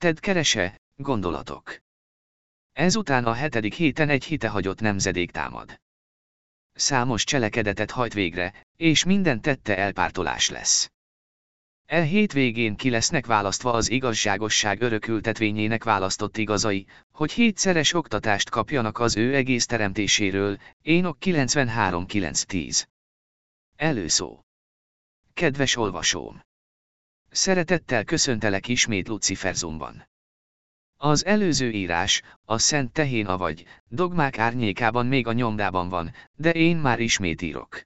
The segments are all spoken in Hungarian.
Ted kerese, gondolatok. Ezután a hetedik héten egy hitehagyott nemzedék támad. Számos cselekedetet hajt végre, és minden tette elpártolás lesz. E hétvégén ki lesznek választva az igazságosság örökültetvényének választott igazai, hogy hétszeres oktatást kapjanak az ő egész teremtéséről, Énok 93.9.10. Előszó. Kedves olvasóm! Szeretettel köszöntelek ismét Luciferzumban. Az előző írás, a Szent Tehén vagy, dogmák árnyékában még a nyomdában van, de én már ismét írok.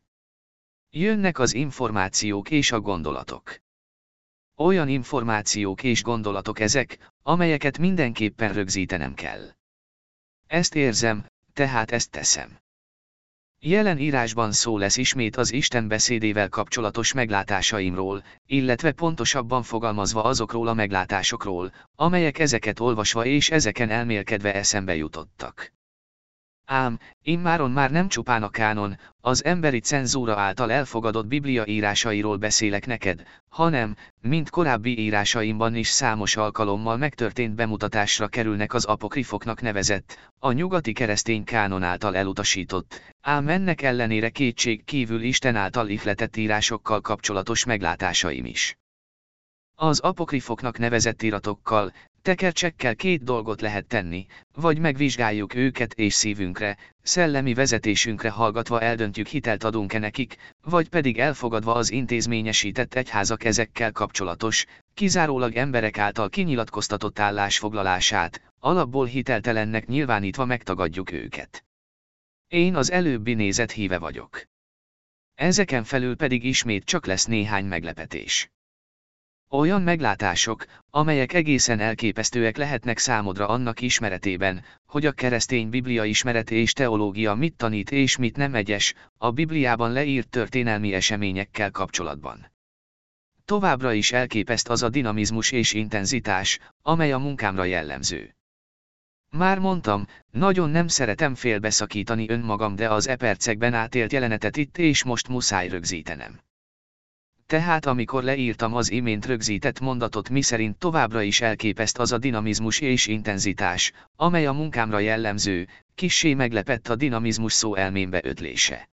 Jönnek az információk és a gondolatok. Olyan információk és gondolatok ezek, amelyeket mindenképpen rögzítenem kell. Ezt érzem, tehát ezt teszem. Jelen írásban szó lesz ismét az Isten beszédével kapcsolatos meglátásaimról, illetve pontosabban fogalmazva azokról a meglátásokról, amelyek ezeket olvasva és ezeken elmélkedve eszembe jutottak. Ám, immáron már nem csupán a kánon, az emberi cenzúra által elfogadott biblia írásairól beszélek neked, hanem, mint korábbi írásaimban is számos alkalommal megtörtént bemutatásra kerülnek az apokrifoknak nevezett, a nyugati keresztény kánon által elutasított, ám ennek ellenére kétség kívül Isten által ihletett írásokkal kapcsolatos meglátásaim is. Az apokrifoknak nevezett iratokkal, Tekercsekkel két dolgot lehet tenni, vagy megvizsgáljuk őket és szívünkre, szellemi vezetésünkre hallgatva eldöntjük hitelt adunk-e nekik, vagy pedig elfogadva az intézményesített egyházak ezekkel kapcsolatos, kizárólag emberek által kinyilatkoztatott állásfoglalását, alapból hiteltelennek nyilvánítva megtagadjuk őket. Én az előbbi nézet híve vagyok. Ezeken felül pedig ismét csak lesz néhány meglepetés. Olyan meglátások, amelyek egészen elképesztőek lehetnek számodra annak ismeretében, hogy a keresztény biblia ismerete és teológia mit tanít és mit nem egyes, a Bibliában leírt történelmi eseményekkel kapcsolatban. Továbbra is elképeszt az a dinamizmus és intenzitás, amely a munkámra jellemző. Már mondtam, nagyon nem szeretem félbeszakítani önmagam de az e percekben átélt jelenetet itt és most muszáj rögzítenem. Tehát amikor leírtam az imént rögzített mondatot miszerint továbbra is elképeszt az a dinamizmus és intenzitás, amely a munkámra jellemző, kissé meglepett a dinamizmus szó elmémbe ötlése.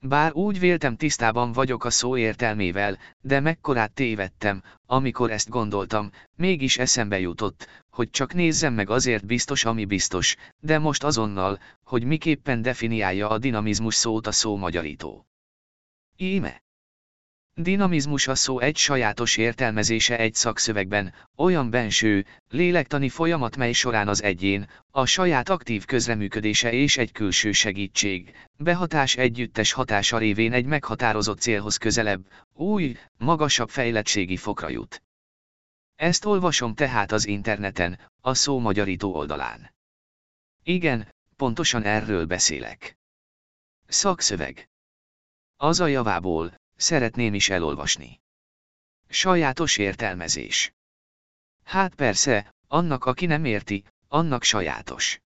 Bár úgy véltem tisztában vagyok a szó értelmével, de mekkorát tévedtem, amikor ezt gondoltam, mégis eszembe jutott, hogy csak nézzem meg azért biztos ami biztos, de most azonnal, hogy miképpen definiálja a dinamizmus szót a szó magyarító. Íme. Dinamizmus a szó egy sajátos értelmezése egy szakszövegben, olyan benső, lélektani folyamat mely során az egyén, a saját aktív közreműködése és egy külső segítség, behatás együttes hatása révén egy meghatározott célhoz közelebb, új, magasabb fejlettségi fokra jut. Ezt olvasom tehát az interneten, a szó magyarító oldalán. Igen, pontosan erről beszélek. Szakszöveg. Az a javából, Szeretném is elolvasni. Sajátos értelmezés. Hát persze, annak aki nem érti, annak sajátos.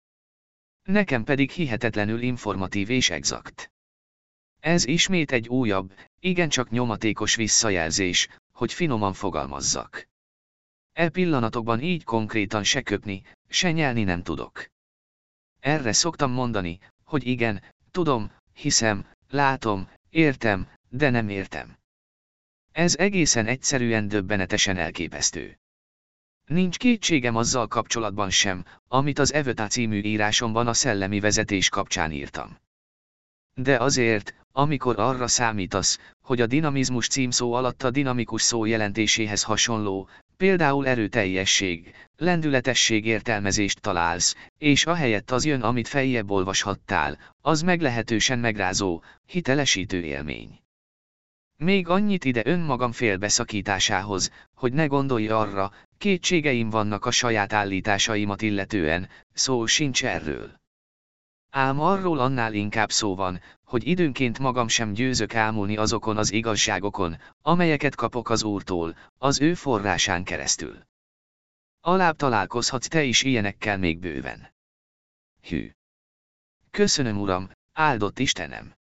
Nekem pedig hihetetlenül informatív és exakt. Ez ismét egy újabb, igencsak nyomatékos visszajelzés, hogy finoman fogalmazzak. E pillanatokban így konkrétan se köpni, se nyelni nem tudok. Erre szoktam mondani, hogy igen, tudom, hiszem, látom, értem, de nem értem. Ez egészen egyszerűen döbbenetesen elképesztő. Nincs kétségem azzal kapcsolatban sem, amit az Evöta című írásomban a szellemi vezetés kapcsán írtam. De azért, amikor arra számítasz, hogy a dinamizmus címszó alatt a dinamikus szó jelentéséhez hasonló, például erőteljesség, lendületesség értelmezést találsz, és ahelyett az jön, amit feljebb olvashattál, az meglehetősen megrázó, hitelesítő élmény. Még annyit ide önmagam félbeszakításához, hogy ne gondolj arra, kétségeim vannak a saját állításaimat illetően, szó sincs erről. Ám arról annál inkább szó van, hogy időnként magam sem győzök ámulni azokon az igazságokon, amelyeket kapok az Úrtól, az ő forrásán keresztül. Alább találkozhatsz te is ilyenekkel még bőven. Hű! Köszönöm Uram, áldott Istenem!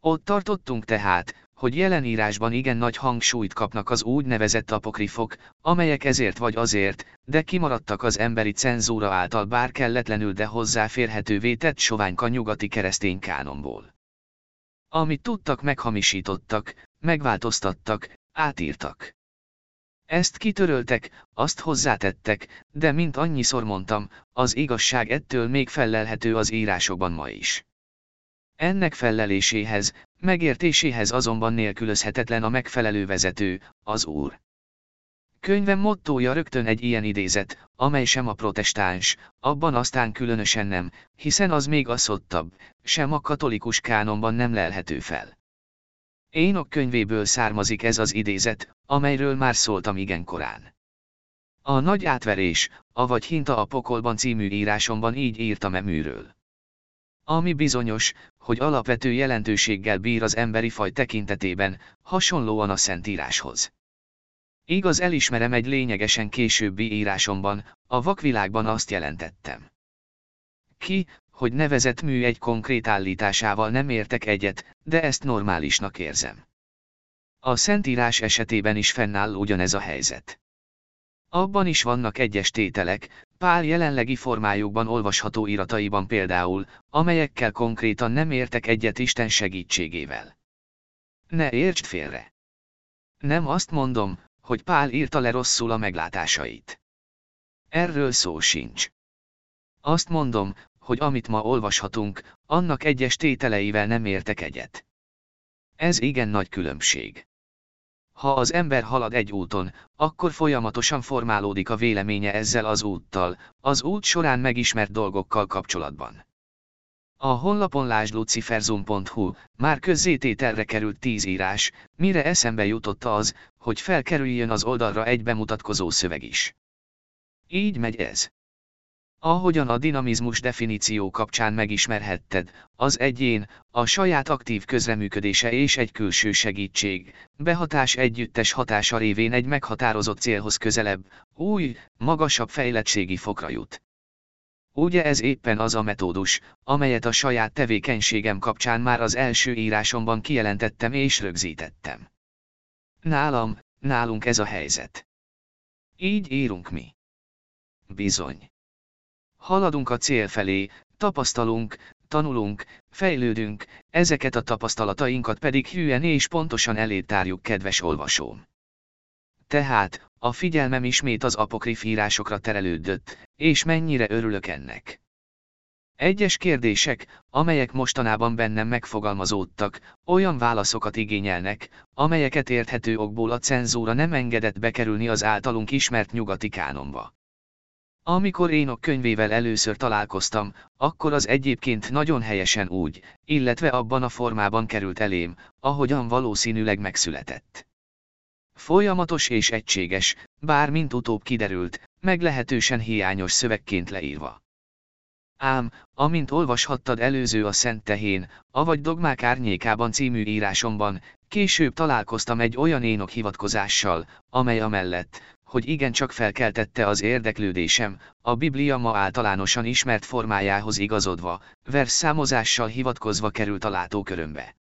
Ott tartottunk tehát, hogy jelenírásban igen nagy hangsúlyt kapnak az úgynevezett apokrifok, amelyek ezért vagy azért, de kimaradtak az emberi cenzúra által bár kelletlenül de hozzáférhetővé tett soványka nyugati keresztény kánomból. Amit tudtak meghamisítottak, megváltoztattak, átírtak. Ezt kitöröltek, azt hozzátettek, de mint annyiszor mondtam, az igazság ettől még fellelhető az írásokban ma is. Ennek felleléséhez, megértéséhez azonban nélkülözhetetlen a megfelelő vezető, az Úr. Könyvem mottója rögtön egy ilyen idézet, amely sem a protestáns, abban aztán különösen nem, hiszen az még asszottabb, sem a katolikus kánonban nem lelhető fel. Énok könyvéből származik ez az idézet, amelyről már szóltam igen korán. A nagy átverés, avagy Hinta a pokolban című írásomban így írtam e műről. Ami bizonyos, hogy alapvető jelentőséggel bír az emberi faj tekintetében, hasonlóan a Szentíráshoz. Igaz elismerem egy lényegesen későbbi írásomban, a vakvilágban azt jelentettem. Ki, hogy nevezett mű egy konkrét állításával nem értek egyet, de ezt normálisnak érzem. A Szentírás esetében is fennáll ugyanez a helyzet. Abban is vannak egyes tételek, Pál jelenlegi formájukban olvasható irataiban például, amelyekkel konkrétan nem értek egyet Isten segítségével. Ne értsd félre! Nem azt mondom, hogy Pál írta le rosszul a meglátásait. Erről szó sincs. Azt mondom, hogy amit ma olvashatunk, annak egyes tételeivel nem értek egyet. Ez igen nagy különbség. Ha az ember halad egy úton, akkor folyamatosan formálódik a véleménye ezzel az úttal, az út során megismert dolgokkal kapcsolatban. A honlapon lásd luciferzoom.hu, már közzétételre került tíz írás, mire eszembe jutott az, hogy felkerüljön az oldalra egy bemutatkozó szöveg is. Így megy ez. Ahogyan a dinamizmus definíció kapcsán megismerhetted, az egyén, a saját aktív közreműködése és egy külső segítség, behatás együttes hatása révén egy meghatározott célhoz közelebb, új, magasabb fejlettségi fokra jut. Ugye ez éppen az a metódus, amelyet a saját tevékenységem kapcsán már az első írásomban kijelentettem és rögzítettem. Nálam, nálunk ez a helyzet. Így írunk mi. Bizony. Haladunk a cél felé, tapasztalunk, tanulunk, fejlődünk, ezeket a tapasztalatainkat pedig hűen és pontosan elétárjuk, kedves olvasóm. Tehát, a figyelmem ismét az apokrif írásokra terelődött, és mennyire örülök ennek. Egyes kérdések, amelyek mostanában bennem megfogalmazódtak, olyan válaszokat igényelnek, amelyeket érthető okból a cenzúra nem engedett bekerülni az általunk ismert nyugati kánonba. Amikor Énok könyvével először találkoztam, akkor az egyébként nagyon helyesen úgy, illetve abban a formában került elém, ahogyan valószínűleg megszületett. Folyamatos és egységes, bár mint utóbb kiderült, meglehetősen hiányos szövegként leírva. Ám, amint olvashattad előző a Szent Tehén, avagy Dogmák árnyékában című írásomban, később találkoztam egy olyan énok hivatkozással, amely amellett, hogy igencsak felkeltette az érdeklődésem, a Biblia ma általánosan ismert formájához igazodva, versszámozással hivatkozva került a látókörömbe.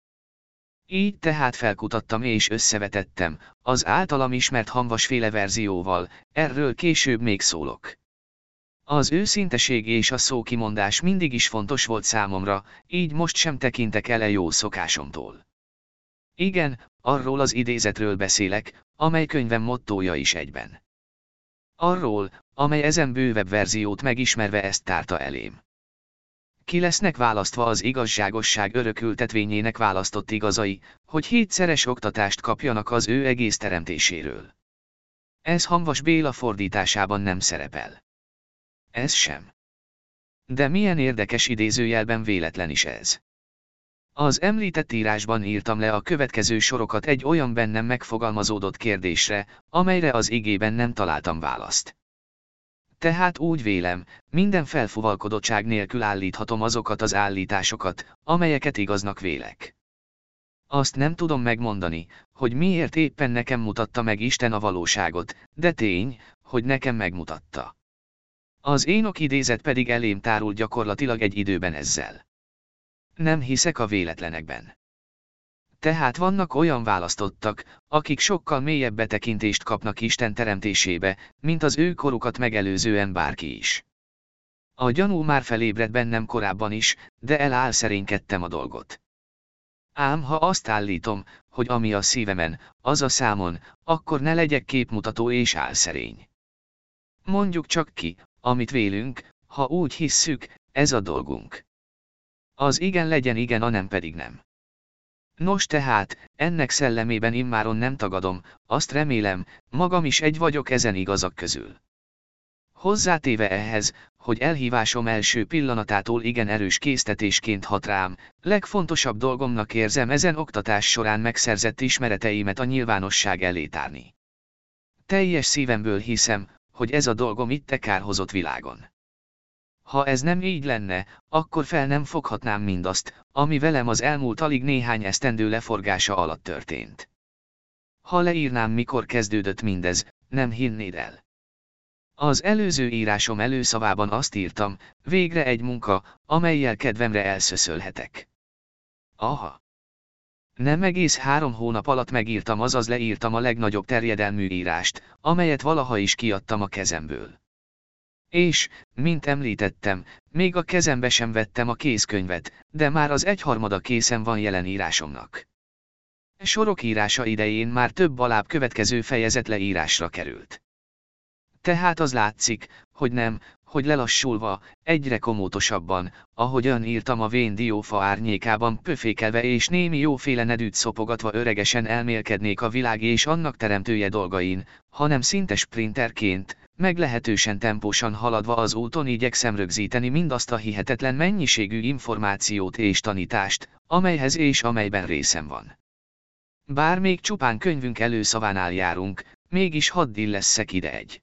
Így tehát felkutattam és összevetettem, az általam ismert hanvasféle verzióval, erről később még szólok. Az őszinteség és a szókimondás mindig is fontos volt számomra, így most sem tekintek ele jó szokásomtól. Igen, arról az idézetről beszélek, amely könyvem mottója is egyben. Arról, amely ezen bővebb verziót megismerve ezt tárta elém. Ki lesznek választva az igazságosság örökültetvényének választott igazai, hogy hétszeres oktatást kapjanak az ő egész teremtéséről. Ez Hamvas Béla fordításában nem szerepel. Ez sem. De milyen érdekes idézőjelben véletlen is ez. Az említett írásban írtam le a következő sorokat egy olyan bennem megfogalmazódott kérdésre, amelyre az igében nem találtam választ. Tehát úgy vélem, minden felfuvalkodottság nélkül állíthatom azokat az állításokat, amelyeket igaznak vélek. Azt nem tudom megmondani, hogy miért éppen nekem mutatta meg Isten a valóságot, de tény, hogy nekem megmutatta. Az énok idézet pedig elém tárul gyakorlatilag egy időben ezzel. Nem hiszek a véletlenekben. Tehát vannak olyan választottak, akik sokkal mélyebb betekintést kapnak Isten teremtésébe, mint az ő korukat megelőzően bárki is. A gyanú már felébredt bennem korábban is, de elálszerénykedtem a dolgot. Ám ha azt állítom, hogy ami a szívemen, az a számon, akkor ne legyek képmutató és álszerény. Mondjuk csak ki, amit vélünk, ha úgy hisszük, ez a dolgunk. Az igen legyen igen, a nem pedig nem. Nos tehát, ennek szellemében immáron nem tagadom, azt remélem, magam is egy vagyok ezen igazak közül. Hozzátéve ehhez, hogy elhívásom első pillanatától igen erős késztetésként hat rám, legfontosabb dolgomnak érzem ezen oktatás során megszerzett ismereteimet a nyilvánosság elé tárni. Teljes szívemből hiszem, hogy ez a dolgom itt te kárhozott világon. Ha ez nem így lenne, akkor fel nem foghatnám mindazt, ami velem az elmúlt alig néhány esztendő leforgása alatt történt. Ha leírnám mikor kezdődött mindez, nem hinnéd el. Az előző írásom előszavában azt írtam, végre egy munka, amelyel kedvemre elszöszölhetek. Aha. Nem egész három hónap alatt megírtam azaz leírtam a legnagyobb terjedelmű írást, amelyet valaha is kiadtam a kezemből. És, mint említettem, még a kezembe sem vettem a kézkönyvet, de már az egyharmada készen van jelen írásomnak. Sorok írása idején már több alább következő fejezet leírásra került. Tehát az látszik, hogy nem, hogy lelassulva, egyre komótosabban, ahogyan írtam a vén diófa árnyékában pöfékelve és némi jóféle nedűt szopogatva öregesen elmélkednék a világ és annak teremtője dolgain, hanem szinte sprinterként, meglehetősen tempósan haladva az úton igyekszem rögzíteni mindazt a hihetetlen mennyiségű információt és tanítást, amelyhez és amelyben részem van. Bár még csupán könyvünk előszavánál járunk, mégis hadd illesszek ide egy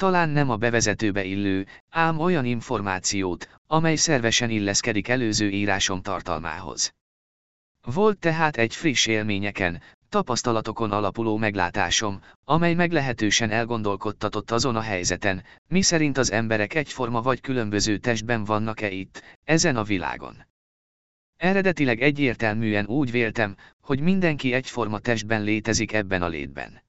talán nem a bevezetőbe illő, ám olyan információt, amely szervesen illeszkedik előző írásom tartalmához. Volt tehát egy friss élményeken, tapasztalatokon alapuló meglátásom, amely meglehetősen elgondolkodtatott azon a helyzeten, mi szerint az emberek egyforma vagy különböző testben vannak-e itt, ezen a világon. Eredetileg egyértelműen úgy véltem, hogy mindenki egyforma testben létezik ebben a létben.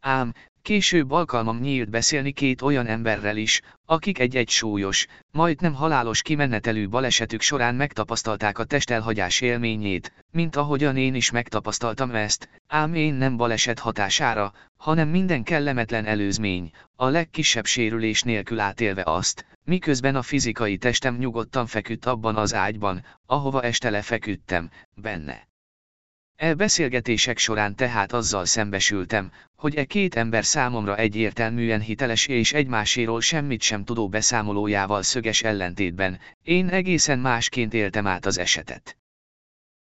Ám, Később alkalmam nyílt beszélni két olyan emberrel is, akik egy-egy súlyos, majdnem halálos kimenetelű balesetük során megtapasztalták a testelhagyás élményét, mint ahogyan én is megtapasztaltam ezt, ám én nem baleset hatására, hanem minden kellemetlen előzmény, a legkisebb sérülés nélkül átélve azt, miközben a fizikai testem nyugodtan feküdt abban az ágyban, ahova este lefeküdtem, benne. E beszélgetések során tehát azzal szembesültem, hogy e két ember számomra egyértelműen hiteles és egymáséról semmit sem tudó beszámolójával szöges ellentétben, én egészen másként éltem át az esetet.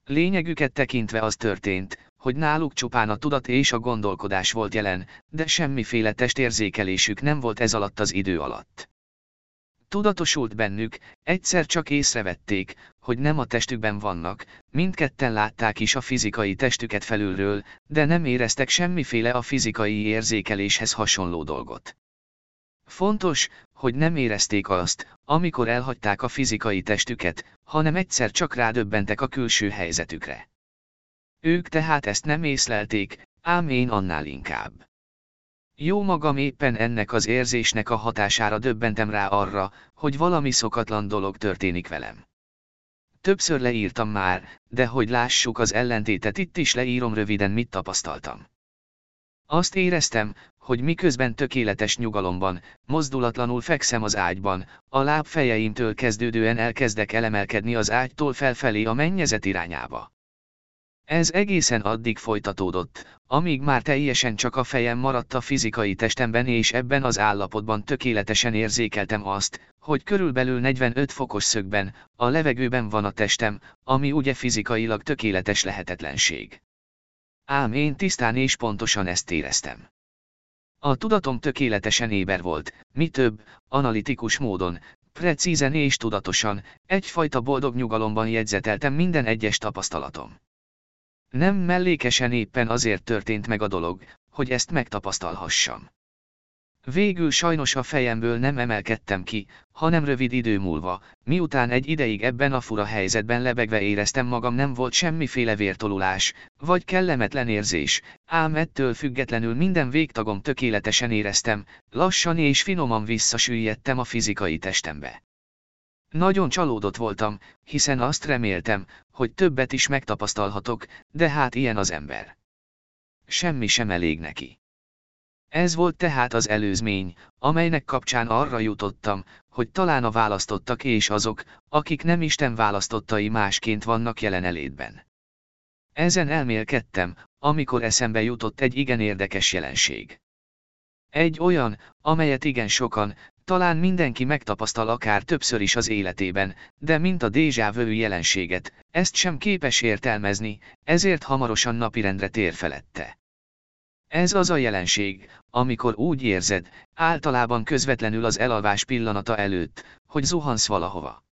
Lényegüket tekintve az történt, hogy náluk csupán a tudat és a gondolkodás volt jelen, de semmiféle testérzékelésük nem volt ez alatt az idő alatt. Tudatosult bennük, egyszer csak észrevették, hogy nem a testükben vannak, mindketten látták is a fizikai testüket felülről, de nem éreztek semmiféle a fizikai érzékeléshez hasonló dolgot. Fontos, hogy nem érezték azt, amikor elhagyták a fizikai testüket, hanem egyszer csak rádöbbentek a külső helyzetükre. Ők tehát ezt nem észlelték, ám én annál inkább. Jó magam éppen ennek az érzésnek a hatására döbbentem rá arra, hogy valami szokatlan dolog történik velem. Többször leírtam már, de hogy lássuk az ellentétet itt is leírom röviden mit tapasztaltam. Azt éreztem, hogy miközben tökéletes nyugalomban, mozdulatlanul fekszem az ágyban, a lábfejeimtől kezdődően elkezdek elemelkedni az ágytól felfelé a mennyezet irányába. Ez egészen addig folytatódott, amíg már teljesen csak a fejem maradt a fizikai testemben és ebben az állapotban tökéletesen érzékeltem azt, hogy körülbelül 45 fokos szögben, a levegőben van a testem, ami ugye fizikailag tökéletes lehetetlenség. Ám én tisztán és pontosan ezt éreztem. A tudatom tökéletesen éber volt, mi több, analitikus módon, precízen és tudatosan, egyfajta boldog nyugalomban jegyzeteltem minden egyes tapasztalatom. Nem mellékesen éppen azért történt meg a dolog, hogy ezt megtapasztalhassam. Végül sajnos a fejemből nem emelkedtem ki, hanem rövid idő múlva, miután egy ideig ebben a fura helyzetben lebegve éreztem magam nem volt semmiféle vértolulás, vagy kellemetlen érzés, ám ettől függetlenül minden végtagom tökéletesen éreztem, lassan és finoman visszasüllyedtem a fizikai testembe. Nagyon csalódott voltam, hiszen azt reméltem, hogy többet is megtapasztalhatok, de hát ilyen az ember. Semmi sem elég neki. Ez volt tehát az előzmény, amelynek kapcsán arra jutottam, hogy talán a választottak és azok, akik nem Isten választottai másként vannak jelen elétben. Ezen elmélkedtem, amikor eszembe jutott egy igen érdekes jelenség. Egy olyan, amelyet igen sokan, talán mindenki megtapasztal akár többször is az életében, de mint a déjà jelenséget, ezt sem képes értelmezni, ezért hamarosan napirendre tér felette. Ez az a jelenség, amikor úgy érzed, általában közvetlenül az elalvás pillanata előtt, hogy zuhansz valahova.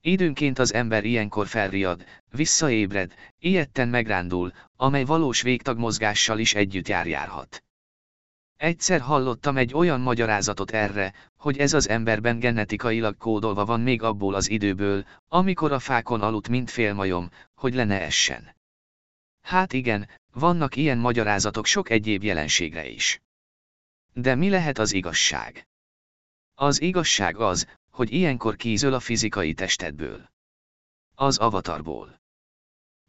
Időnként az ember ilyenkor felriad, visszaébred, ilyetten megrándul, amely valós végtagmozgással is együtt járjárhat. Egyszer hallottam egy olyan magyarázatot erre, hogy ez az emberben genetikailag kódolva van még abból az időből, amikor a fákon aludt mint félmajom, hogy le ne essen. Hát igen, vannak ilyen magyarázatok sok egyéb jelenségre is. De mi lehet az igazság? Az igazság az, hogy ilyenkor kízöl a fizikai testedből. Az avatarból.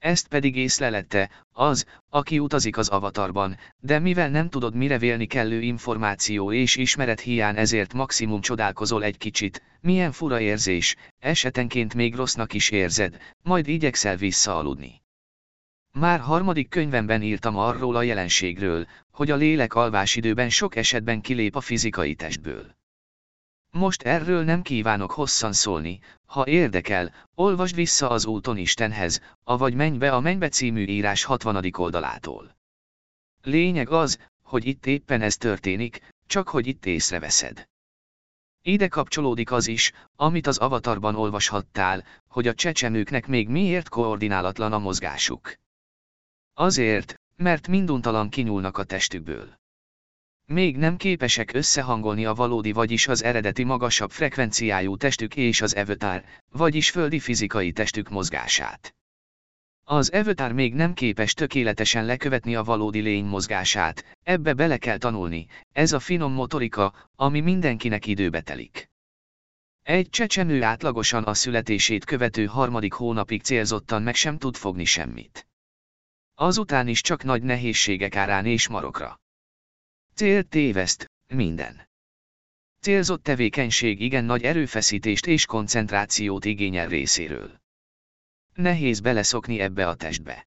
Ezt pedig észlelette, az, aki utazik az avatarban, de mivel nem tudod mire vélni kellő információ és ismeret hiány ezért maximum csodálkozol egy kicsit, milyen fura érzés, esetenként még rossznak is érzed, majd igyekszel visszaaludni. Már harmadik könyvemben írtam arról a jelenségről, hogy a lélek alvásidőben sok esetben kilép a fizikai testből. Most erről nem kívánok hosszan szólni, ha érdekel, olvasd vissza az úton Istenhez, avagy menj be a Mennybe című írás 60. oldalától. Lényeg az, hogy itt éppen ez történik, csak hogy itt észreveszed. Ide kapcsolódik az is, amit az avatarban olvashattál, hogy a csecsemőknek még miért koordinálatlan a mozgásuk. Azért, mert minduntalan kinyúlnak a testükből. Még nem képesek összehangolni a valódi vagyis az eredeti magasabb frekvenciájú testük és az evötár, vagyis földi fizikai testük mozgását. Az evötár még nem képes tökéletesen lekövetni a valódi lény mozgását, ebbe bele kell tanulni, ez a finom motorika, ami mindenkinek időbe telik. Egy csecsemő átlagosan a születését követő harmadik hónapig célzottan meg sem tud fogni semmit. Azután is csak nagy nehézségek árán és marokra. Cél téveszt, minden. Célzott tevékenység igen nagy erőfeszítést és koncentrációt igényel részéről. Nehéz beleszokni ebbe a testbe.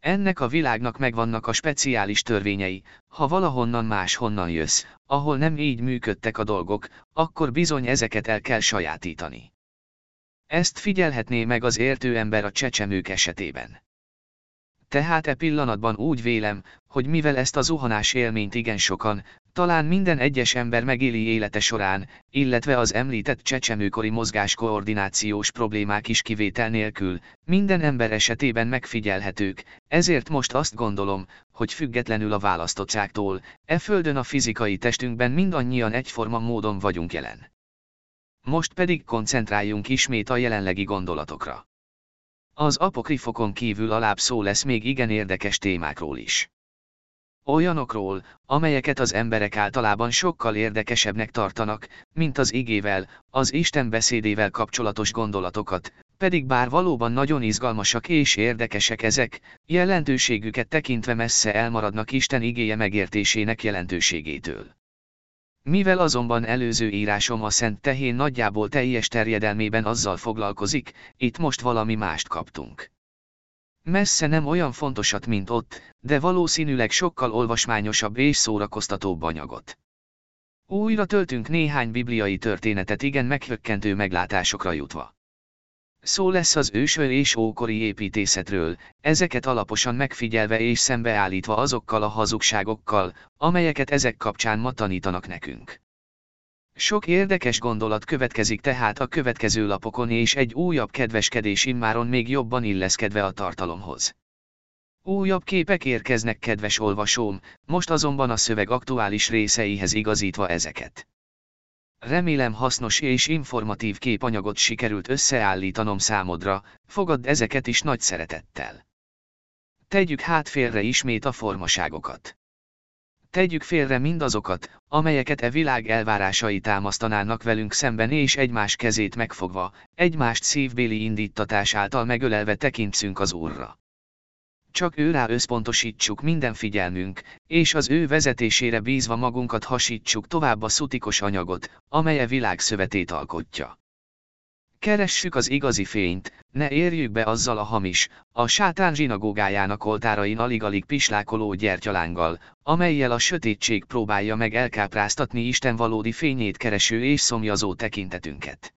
Ennek a világnak megvannak a speciális törvényei, ha valahonnan máshonnan jössz, ahol nem így működtek a dolgok, akkor bizony ezeket el kell sajátítani. Ezt figyelhetné meg az értő ember a csecsemők esetében. Tehát e pillanatban úgy vélem, hogy mivel ezt a zuhanás élményt igen sokan, talán minden egyes ember megéli élete során, illetve az említett csecsemőkori mozgáskoordinációs problémák is kivétel nélkül, minden ember esetében megfigyelhetők, ezért most azt gondolom, hogy függetlenül a választottságtól, e földön a fizikai testünkben mindannyian egyforma módon vagyunk jelen. Most pedig koncentráljunk ismét a jelenlegi gondolatokra. Az apokrifokon kívül alább szó lesz még igen érdekes témákról is. Olyanokról, amelyeket az emberek általában sokkal érdekesebbnek tartanak, mint az igével, az Isten beszédével kapcsolatos gondolatokat, pedig bár valóban nagyon izgalmasak és érdekesek ezek, jelentőségüket tekintve messze elmaradnak Isten igéje megértésének jelentőségétől. Mivel azonban előző írásom a Szent Tehén nagyjából teljes terjedelmében azzal foglalkozik, itt most valami mást kaptunk. Messze nem olyan fontosat, mint ott, de valószínűleg sokkal olvasmányosabb és szórakoztatóbb anyagot. Újra töltünk néhány bibliai történetet igen meghökkentő meglátásokra jutva. Szó lesz az ősöl és ókori építészetről, ezeket alaposan megfigyelve és szembeállítva azokkal a hazugságokkal, amelyeket ezek kapcsán ma tanítanak nekünk. Sok érdekes gondolat következik tehát a következő lapokon és egy újabb kedveskedés immáron még jobban illeszkedve a tartalomhoz. Újabb képek érkeznek kedves olvasóm, most azonban a szöveg aktuális részeihez igazítva ezeket. Remélem hasznos és informatív képanyagot sikerült összeállítanom számodra, fogadd ezeket is nagy szeretettel. Tegyük hát félre ismét a formaságokat. Tegyük félre mindazokat, amelyeket e világ elvárásai támasztanának velünk szemben és egymás kezét megfogva, egymást szívbéli indítatás által megölelve tekintszünk az Úrra. Csak őrá összpontosítsuk minden figyelmünk, és az ő vezetésére bízva magunkat hasítsuk tovább a szutikos anyagot, amely a világ szövetét alkotja. Keressük az igazi fényt, ne érjük be azzal a hamis, a sátán zsinagógájának oltárain alig-alig pislákoló gyertyalánggal, amelyel a sötétség próbálja meg elkápráztatni Isten valódi fényét kereső és szomjazó tekintetünket.